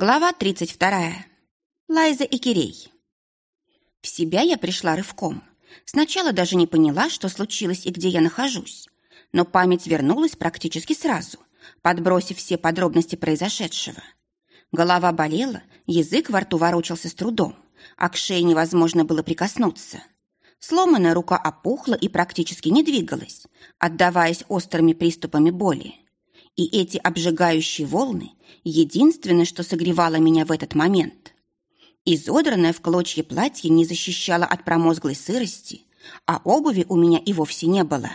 Глава 32. Лайза и Кирей. В себя я пришла рывком. Сначала даже не поняла, что случилось и где я нахожусь. Но память вернулась практически сразу, подбросив все подробности произошедшего. Голова болела, язык во рту ворочался с трудом, а к шее невозможно было прикоснуться. Сломанная рука опухла и практически не двигалась, отдаваясь острыми приступами боли. И эти обжигающие волны – единственное, что согревало меня в этот момент. Изодранное в клочья платье не защищало от промозглой сырости, а обуви у меня и вовсе не было.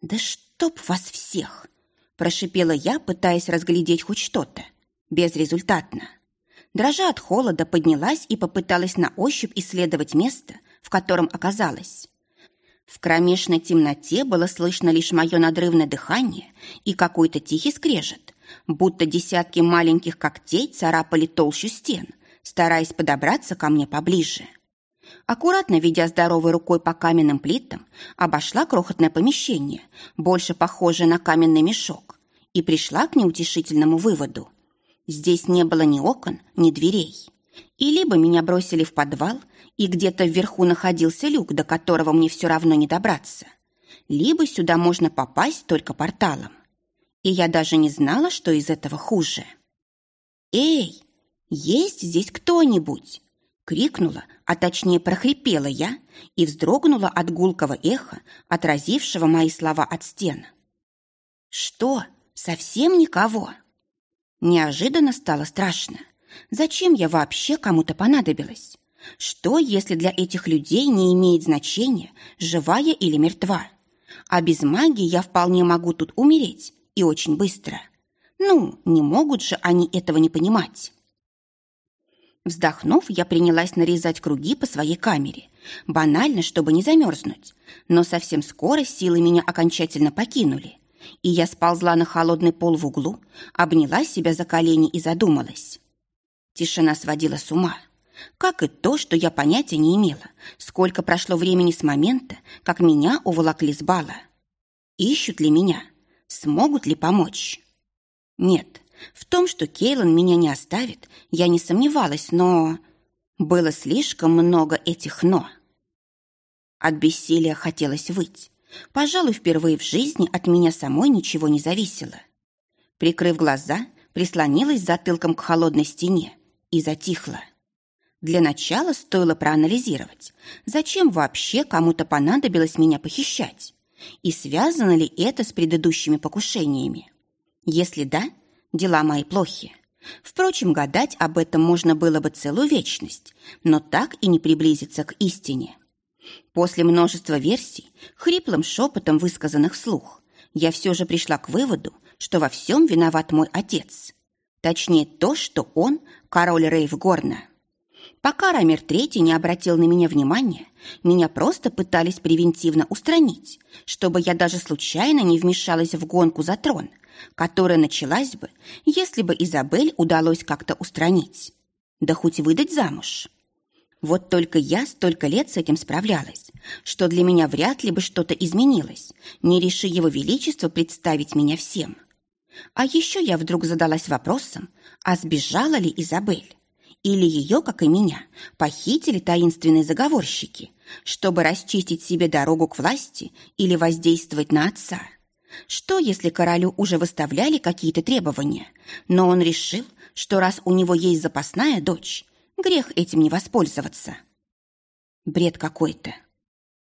«Да чтоб вас всех!» – прошипела я, пытаясь разглядеть хоть что-то. Безрезультатно. Дрожа от холода, поднялась и попыталась на ощупь исследовать место, в котором оказалась. В кромешной темноте было слышно лишь мое надрывное дыхание и какой-то тихий скрежет, будто десятки маленьких когтей царапали толщу стен, стараясь подобраться ко мне поближе. Аккуратно ведя здоровой рукой по каменным плитам, обошла крохотное помещение, больше похожее на каменный мешок, и пришла к неутешительному выводу. Здесь не было ни окон, ни дверей. И либо меня бросили в подвал, и где-то вверху находился люк, до которого мне все равно не добраться. Либо сюда можно попасть только порталом. И я даже не знала, что из этого хуже. «Эй, есть здесь кто-нибудь?» Крикнула, а точнее прохрипела я и вздрогнула от гулкого эха, отразившего мои слова от стен. «Что? Совсем никого?» Неожиданно стало страшно. Зачем я вообще кому-то понадобилась? Что, если для этих людей не имеет значения, живая или мертва? А без магии я вполне могу тут умереть, и очень быстро. Ну, не могут же они этого не понимать. Вздохнув, я принялась нарезать круги по своей камере, банально, чтобы не замерзнуть. Но совсем скоро силы меня окончательно покинули, и я сползла на холодный пол в углу, обняла себя за колени и задумалась. Тишина сводила с ума. Как и то, что я понятия не имела, сколько прошло времени с момента, как меня уволокли с бала. Ищут ли меня? Смогут ли помочь? Нет, в том, что Кейлан меня не оставит, я не сомневалась, но... Было слишком много этих «но». От бессилия хотелось выть. Пожалуй, впервые в жизни от меня самой ничего не зависело. Прикрыв глаза, прислонилась затылком к холодной стене и затихла. Для начала стоило проанализировать, зачем вообще кому-то понадобилось меня похищать, и связано ли это с предыдущими покушениями. Если да, дела мои плохи. Впрочем, гадать об этом можно было бы целую вечность, но так и не приблизиться к истине. После множества версий, хриплым шепотом высказанных вслух, я все же пришла к выводу, что во всем виноват мой отец. Точнее, то, что он – король Рейв Горна. Пока Рамир Третий не обратил на меня внимания, меня просто пытались превентивно устранить, чтобы я даже случайно не вмешалась в гонку за трон, которая началась бы, если бы Изабель удалось как-то устранить. Да хоть выдать замуж. Вот только я столько лет с этим справлялась, что для меня вряд ли бы что-то изменилось, не реши его величество представить меня всем. А еще я вдруг задалась вопросом, а сбежала ли Изабель? Или ее, как и меня, похитили таинственные заговорщики, чтобы расчистить себе дорогу к власти или воздействовать на отца? Что, если королю уже выставляли какие-то требования, но он решил, что раз у него есть запасная дочь, грех этим не воспользоваться? Бред какой-то.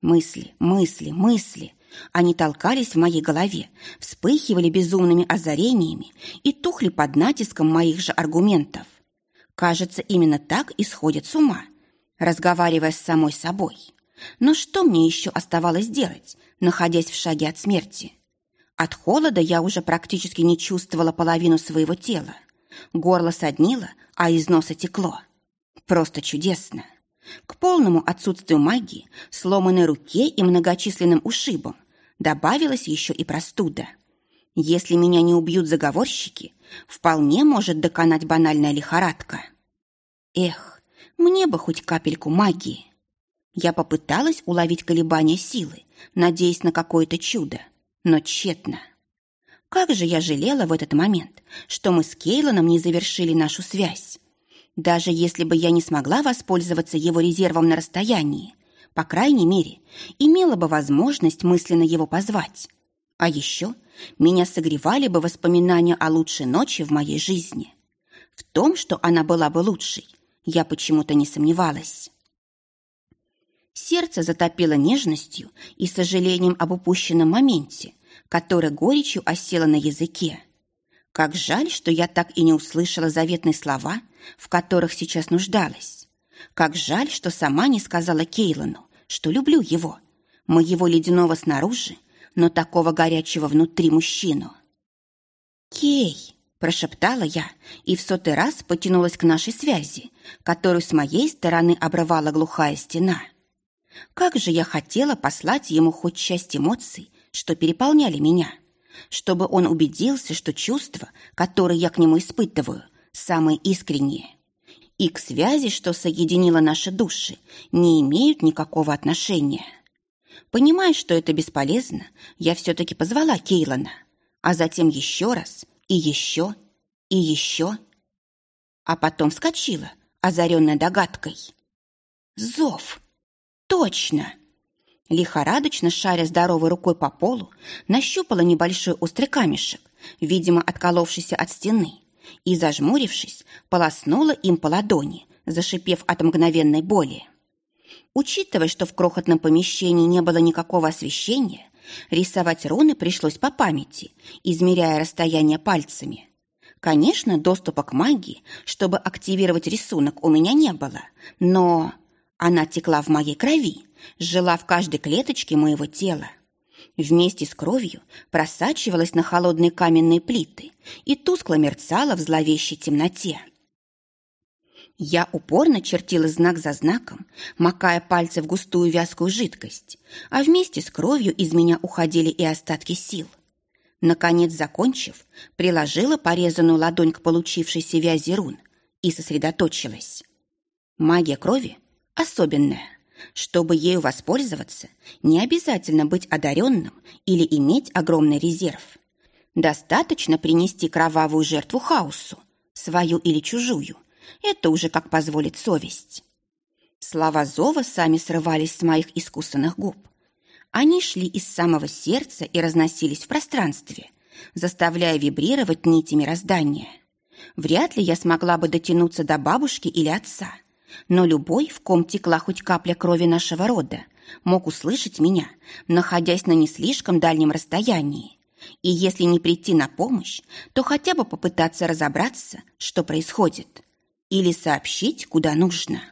Мысли, мысли, мысли. Они толкались в моей голове, вспыхивали безумными озарениями и тухли под натиском моих же аргументов. Кажется, именно так и сходит с ума, разговаривая с самой собой. Но что мне еще оставалось делать, находясь в шаге от смерти? От холода я уже практически не чувствовала половину своего тела. Горло соднило, а из носа текло. Просто чудесно. К полному отсутствию магии, сломанной руке и многочисленным ушибам добавилась еще и простуда. Если меня не убьют заговорщики, вполне может доконать банальная лихорадка. Эх, мне бы хоть капельку магии. Я попыталась уловить колебания силы, надеясь на какое-то чудо, но тщетно. Как же я жалела в этот момент, что мы с Кейлоном не завершили нашу связь. Даже если бы я не смогла воспользоваться его резервом на расстоянии, по крайней мере, имела бы возможность мысленно его позвать. А еще меня согревали бы воспоминания о лучшей ночи в моей жизни. В том, что она была бы лучшей, я почему-то не сомневалась. Сердце затопило нежностью и сожалением об упущенном моменте, которое горечью осело на языке. Как жаль, что я так и не услышала заветные слова, в которых сейчас нуждалась. Как жаль, что сама не сказала Кейлану, что люблю его, моего ледяного снаружи, но такого горячего внутри мужчину. «Кей!» – прошептала я и в сотый раз потянулась к нашей связи, которую с моей стороны обрывала глухая стена. Как же я хотела послать ему хоть часть эмоций, что переполняли меня, чтобы он убедился, что чувства, которые я к нему испытываю, самые искренние. И к связи, что соединила наши души, не имеют никакого отношения. Понимая, что это бесполезно, я все-таки позвала Кейлана, а затем еще раз, и еще, и еще. А потом вскочила, озаренная догадкой. Зов! Точно! Лихорадочно шаря здоровой рукой по полу, нащупала небольшой острый камешек, видимо, отколовшийся от стены, и, зажмурившись, полоснула им по ладони, зашипев от мгновенной боли. Учитывая, что в крохотном помещении не было никакого освещения, рисовать руны пришлось по памяти, измеряя расстояние пальцами. Конечно, доступа к магии, чтобы активировать рисунок, у меня не было, но она текла в моей крови, жила в каждой клеточке моего тела. Вместе с кровью просачивалась на холодные каменные плиты и тускло мерцала в зловещей темноте. Я упорно чертила знак за знаком, макая пальцы в густую вязкую жидкость, а вместе с кровью из меня уходили и остатки сил. Наконец, закончив, приложила порезанную ладонь к получившейся вязи рун и сосредоточилась. Магия крови особенная. Чтобы ею воспользоваться, не обязательно быть одаренным или иметь огромный резерв. Достаточно принести кровавую жертву хаосу, свою или чужую. Это уже как позволит совесть. Слова зова сами срывались с моих искусственных губ. Они шли из самого сердца и разносились в пространстве, заставляя вибрировать нити мироздания. Вряд ли я смогла бы дотянуться до бабушки или отца – но любой, в ком текла хоть капля крови нашего рода, мог услышать меня, находясь на не слишком дальнем расстоянии. И если не прийти на помощь, то хотя бы попытаться разобраться, что происходит, или сообщить, куда нужно.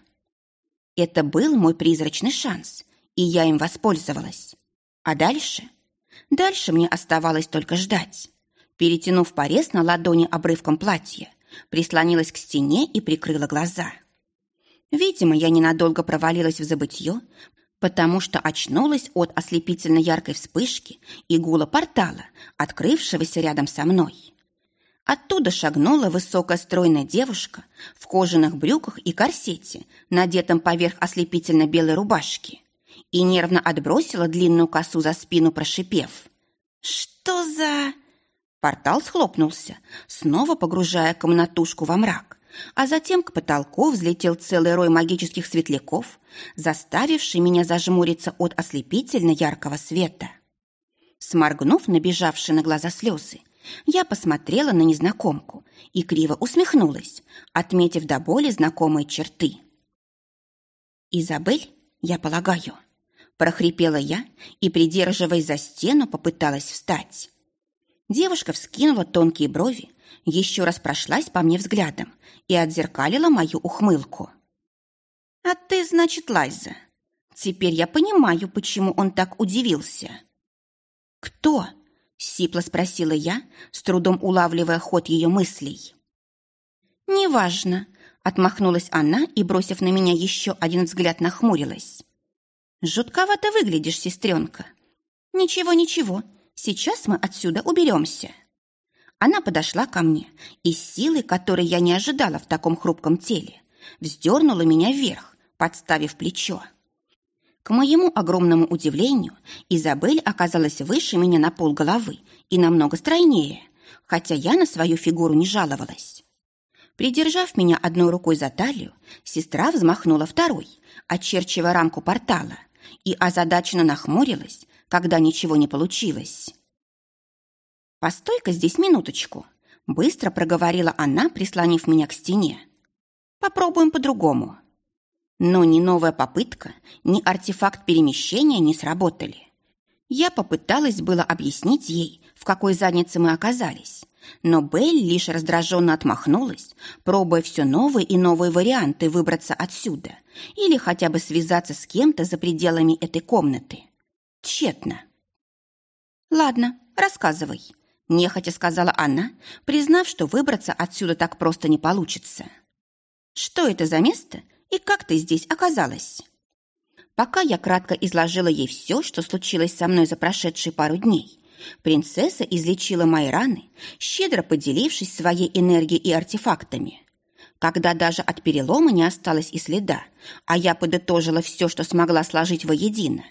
Это был мой призрачный шанс, и я им воспользовалась. А дальше? Дальше мне оставалось только ждать. Перетянув порез на ладони обрывком платья, прислонилась к стене и прикрыла глаза. — Видимо, я ненадолго провалилась в забытье, потому что очнулась от ослепительно яркой вспышки и гула портала, открывшегося рядом со мной. Оттуда шагнула высокая стройная девушка в кожаных брюках и корсете, надетом поверх ослепительно белой рубашки, и нервно отбросила длинную косу за спину, прошипев. «Что за...» Портал схлопнулся, снова погружая комнатушку во мрак а затем к потолку взлетел целый рой магических светляков, заставивший меня зажмуриться от ослепительно яркого света. Сморгнув набежавшие на глаза слезы, я посмотрела на незнакомку и криво усмехнулась, отметив до боли знакомые черты. «Изабель, я полагаю», – прохрипела я и, придерживаясь за стену, попыталась встать. Девушка вскинула тонкие брови, еще раз прошлась по мне взглядом и отзеркалила мою ухмылку. «А ты, значит, Лайза. Теперь я понимаю, почему он так удивился». «Кто?» — сипло спросила я, с трудом улавливая ход ее мыслей. «Неважно», — отмахнулась она и, бросив на меня еще один взгляд, нахмурилась. «Жутковато выглядишь, сестренка». «Ничего, ничего, сейчас мы отсюда уберемся». Она подошла ко мне и силой, которой я не ожидала в таком хрупком теле, вздернула меня вверх, подставив плечо. К моему огромному удивлению, Изабель оказалась выше меня на пол головы и намного стройнее, хотя я на свою фигуру не жаловалась. Придержав меня одной рукой за талию, сестра взмахнула второй, очерчивая рамку портала, и озадаченно нахмурилась, когда ничего не получилось. «Постой-ка здесь минуточку», — быстро проговорила она, прислонив меня к стене. «Попробуем по-другому». Но ни новая попытка, ни артефакт перемещения не сработали. Я попыталась было объяснить ей, в какой заднице мы оказались, но Белль лишь раздраженно отмахнулась, пробуя все новые и новые варианты выбраться отсюда или хотя бы связаться с кем-то за пределами этой комнаты. Тщетно. «Ладно, рассказывай», – нехотя сказала она, признав, что выбраться отсюда так просто не получится. «Что это за место и как ты здесь оказалась?» Пока я кратко изложила ей все, что случилось со мной за прошедшие пару дней, принцесса излечила мои раны, щедро поделившись своей энергией и артефактами. Когда даже от перелома не осталось и следа, а я подытожила все, что смогла сложить воедино,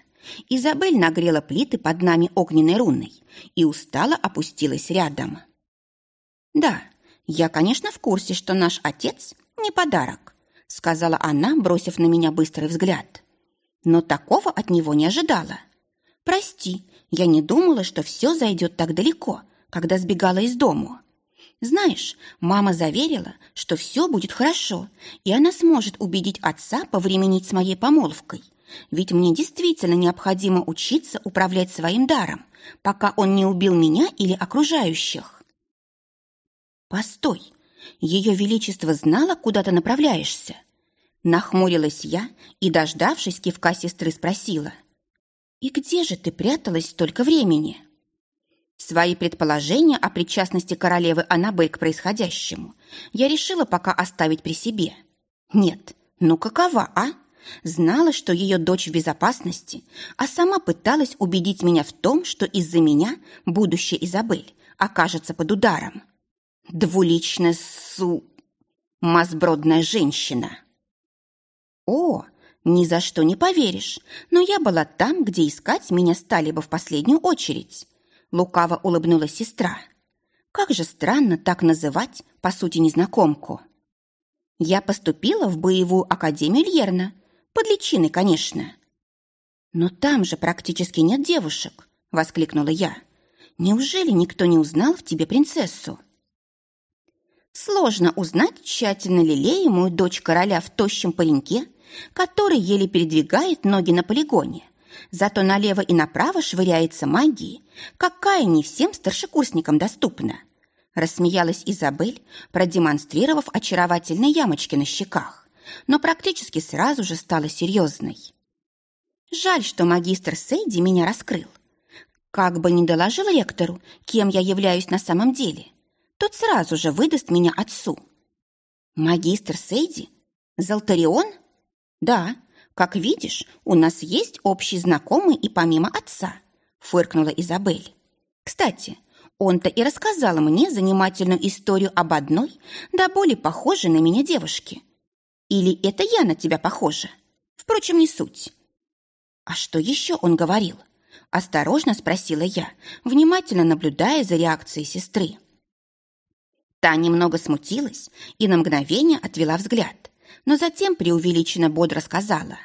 Изабель нагрела плиты под нами огненной руной и устало опустилась рядом. «Да, я, конечно, в курсе, что наш отец не подарок», сказала она, бросив на меня быстрый взгляд но такого от него не ожидала. Прости, я не думала, что все зайдет так далеко, когда сбегала из дому. Знаешь, мама заверила, что все будет хорошо, и она сможет убедить отца повременить с моей помолвкой. Ведь мне действительно необходимо учиться управлять своим даром, пока он не убил меня или окружающих. Постой, ее величество знало, куда ты направляешься. Нахмурилась я и, дождавшись кивка сестры, спросила. «И где же ты пряталась столько времени?» Свои предположения о причастности королевы Аннабель к происходящему я решила пока оставить при себе. Нет, ну какова, а? Знала, что ее дочь в безопасности, а сама пыталась убедить меня в том, что из-за меня будущая Изабель окажется под ударом. Двуличная су... мазбродная женщина. «О, ни за что не поверишь, но я была там, где искать меня стали бы в последнюю очередь», лукаво улыбнулась сестра. «Как же странно так называть, по сути, незнакомку». «Я поступила в боевую академию Льерна, под личиной, конечно». «Но там же практически нет девушек», — воскликнула я. «Неужели никто не узнал в тебе принцессу?» Сложно узнать тщательно лелеемую дочь короля в тощем пареньке, который еле передвигает ноги на полигоне, зато налево и направо швыряется магией, какая не всем старшекурсникам доступна. Рассмеялась Изабель, продемонстрировав очаровательные ямочки на щеках, но практически сразу же стала серьезной. Жаль, что магистр Сейди меня раскрыл. Как бы ни доложил ректору, кем я являюсь на самом деле, тот сразу же выдаст меня отцу. Магистр Сейди? Залтарион? Да, как видишь, у нас есть общий знакомый и помимо отца, фыркнула Изабель. Кстати, он-то и рассказал мне занимательную историю об одной, да более похожей на меня девушке. Или это я на тебя похожа? Впрочем, не суть. А что еще он говорил? Осторожно спросила я, внимательно наблюдая за реакцией сестры. Та немного смутилась и на мгновение отвела взгляд, но затем преувеличенно бодро сказала.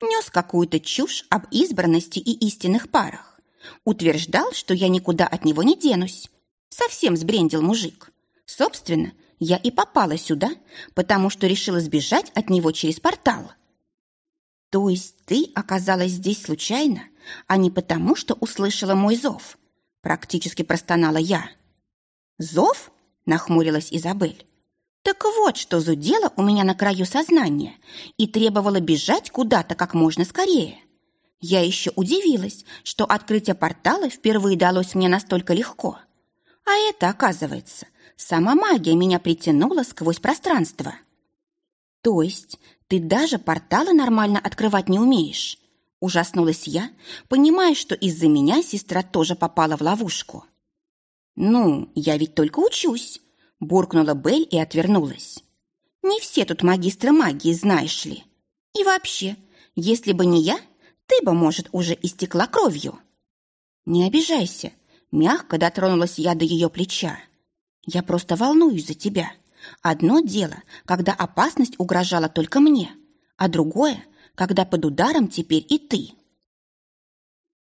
Нес какую-то чушь об избранности и истинных парах. Утверждал, что я никуда от него не денусь. Совсем сбрендил мужик. Собственно, я и попала сюда, потому что решила сбежать от него через портал. То есть ты оказалась здесь случайно, а не потому, что услышала мой зов? Практически простонала я. Зов? нахмурилась Изабель. Так вот, что зудело у меня на краю сознания и требовало бежать куда-то как можно скорее. Я еще удивилась, что открытие портала впервые далось мне настолько легко. А это, оказывается, сама магия меня притянула сквозь пространство. То есть ты даже порталы нормально открывать не умеешь? Ужаснулась я, понимая, что из-за меня сестра тоже попала в ловушку. «Ну, я ведь только учусь», – буркнула Белль и отвернулась. «Не все тут магистры магии, знаешь ли. И вообще, если бы не я, ты бы, может, уже истекла кровью. Не обижайся, мягко дотронулась я до ее плеча. Я просто волнуюсь за тебя. Одно дело, когда опасность угрожала только мне, а другое, когда под ударом теперь и ты.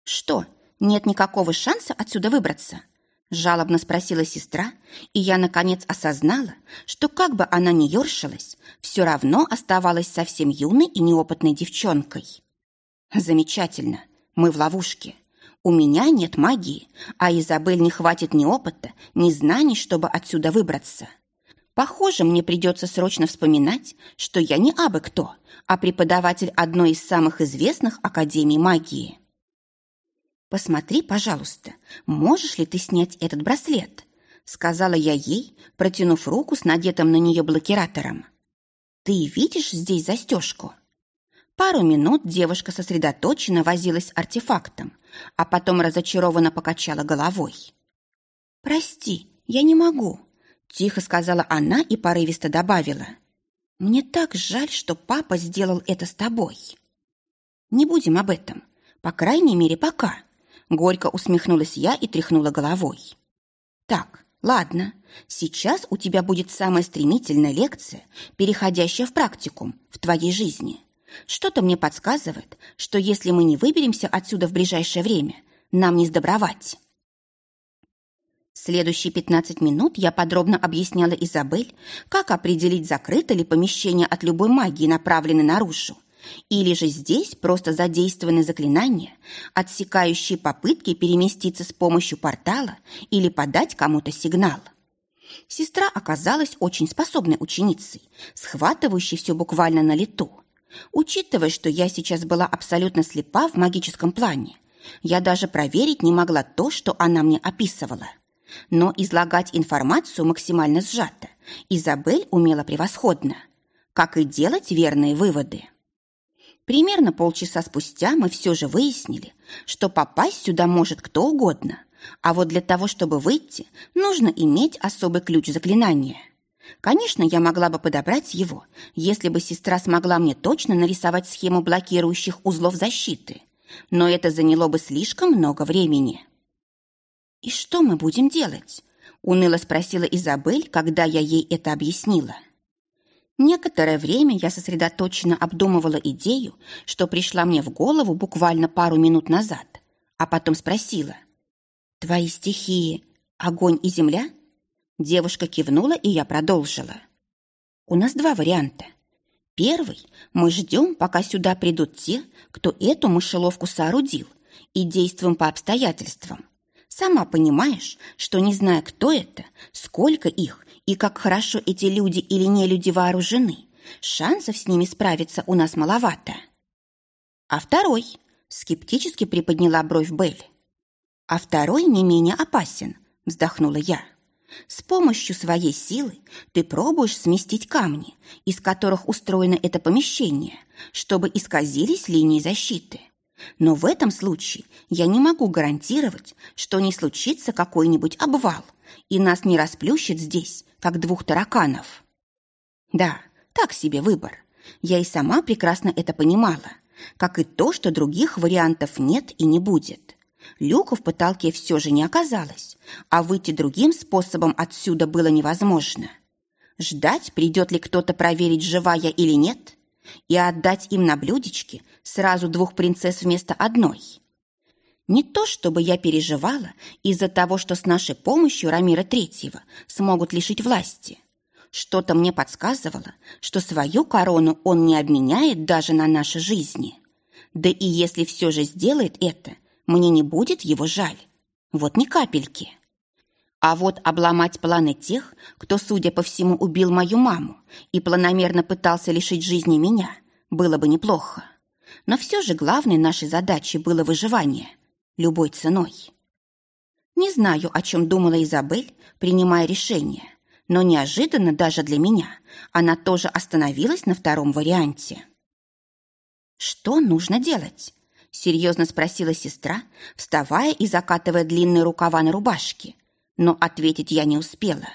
Что, нет никакого шанса отсюда выбраться? Жалобно спросила сестра, и я, наконец, осознала, что как бы она ни ершилась, все равно оставалась совсем юной и неопытной девчонкой. Замечательно, мы в ловушке. У меня нет магии, а Изабель не хватит ни опыта, ни знаний, чтобы отсюда выбраться. Похоже, мне придется срочно вспоминать, что я не абы кто, а преподаватель одной из самых известных академий магии. «Посмотри, пожалуйста, можешь ли ты снять этот браслет?» сказала я ей, протянув руку с надетым на нее блокиратором. «Ты видишь здесь застежку?» Пару минут девушка сосредоточенно возилась артефактом, а потом разочарованно покачала головой. «Прости, я не могу», — тихо сказала она и порывисто добавила. «Мне так жаль, что папа сделал это с тобой». «Не будем об этом, по крайней мере, пока», Горько усмехнулась я и тряхнула головой. «Так, ладно, сейчас у тебя будет самая стремительная лекция, переходящая в практикум в твоей жизни. Что-то мне подсказывает, что если мы не выберемся отсюда в ближайшее время, нам не сдобровать». Следующие 15 минут я подробно объясняла Изабель, как определить, закрыто ли помещение от любой магии, направленной наружу, или же здесь просто задействованы заклинания, отсекающие попытки переместиться с помощью портала или подать кому-то сигнал. Сестра оказалась очень способной ученицей, схватывающей все буквально на лету. Учитывая, что я сейчас была абсолютно слепа в магическом плане, я даже проверить не могла то, что она мне описывала. Но излагать информацию максимально сжато Изабель умела превосходно, как и делать верные выводы. Примерно полчаса спустя мы все же выяснили, что попасть сюда может кто угодно, а вот для того, чтобы выйти, нужно иметь особый ключ заклинания. Конечно, я могла бы подобрать его, если бы сестра смогла мне точно нарисовать схему блокирующих узлов защиты, но это заняло бы слишком много времени. «И что мы будем делать?» – уныло спросила Изабель, когда я ей это объяснила. – Некоторое время я сосредоточенно обдумывала идею, что пришла мне в голову буквально пару минут назад, а потом спросила. «Твои стихии — огонь и земля?» Девушка кивнула, и я продолжила. «У нас два варианта. Первый — мы ждем, пока сюда придут те, кто эту мышеловку соорудил, и действуем по обстоятельствам. Сама понимаешь, что не зная, кто это, сколько их и как хорошо эти люди или не люди вооружены, шансов с ними справиться у нас маловато. А второй скептически приподняла бровь Белль. А второй не менее опасен, вздохнула я. С помощью своей силы ты пробуешь сместить камни, из которых устроено это помещение, чтобы исказились линии защиты. Но в этом случае я не могу гарантировать, что не случится какой-нибудь обвал, и нас не расплющит здесь, как двух тараканов. Да, так себе выбор. Я и сама прекрасно это понимала, как и то, что других вариантов нет и не будет. Люка в потолке все же не оказалось, а выйти другим способом отсюда было невозможно. Ждать, придет ли кто-то проверить, живая или нет, и отдать им на блюдечке сразу двух принцесс вместо одной. Не то чтобы я переживала из-за того, что с нашей помощью Рамира Третьего смогут лишить власти. Что-то мне подсказывало, что свою корону он не обменяет даже на наши жизни. Да и если все же сделает это, мне не будет его жаль. Вот ни капельки. А вот обломать планы тех, кто, судя по всему, убил мою маму и планомерно пытался лишить жизни меня, было бы неплохо. Но все же главной нашей задачей было выживание – любой ценой. Не знаю, о чем думала Изабель, принимая решение, но неожиданно даже для меня она тоже остановилась на втором варианте. «Что нужно делать?» – серьезно спросила сестра, вставая и закатывая длинные рукава на рубашке. Но ответить я не успела.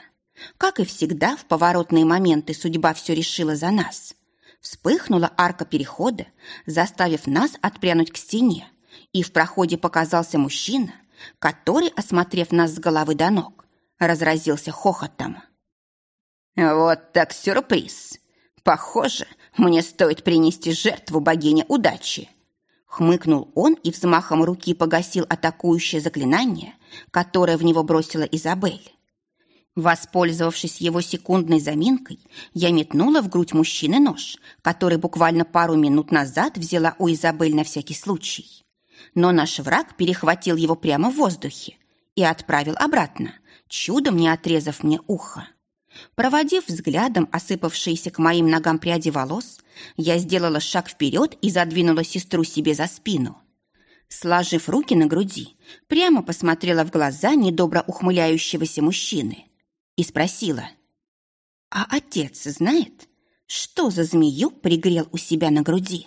Как и всегда, в поворотные моменты судьба все решила за нас. Вспыхнула арка перехода, заставив нас отпрянуть к стене, и в проходе показался мужчина, который, осмотрев нас с головы до ног, разразился хохотом. «Вот так сюрприз! Похоже, мне стоит принести жертву богине удачи!» Хмыкнул он и взмахом руки погасил атакующее заклинание, которое в него бросила Изабель. Воспользовавшись его секундной заминкой, я метнула в грудь мужчины нож, который буквально пару минут назад взяла у Изабель на всякий случай. Но наш враг перехватил его прямо в воздухе и отправил обратно, чудом не отрезав мне ухо. Проводив взглядом осыпавшиеся к моим ногам пряди волос, я сделала шаг вперед и задвинула сестру себе за спину. Сложив руки на груди, прямо посмотрела в глаза недобро ухмыляющегося мужчины и спросила, «А отец знает, что за змею пригрел у себя на груди?»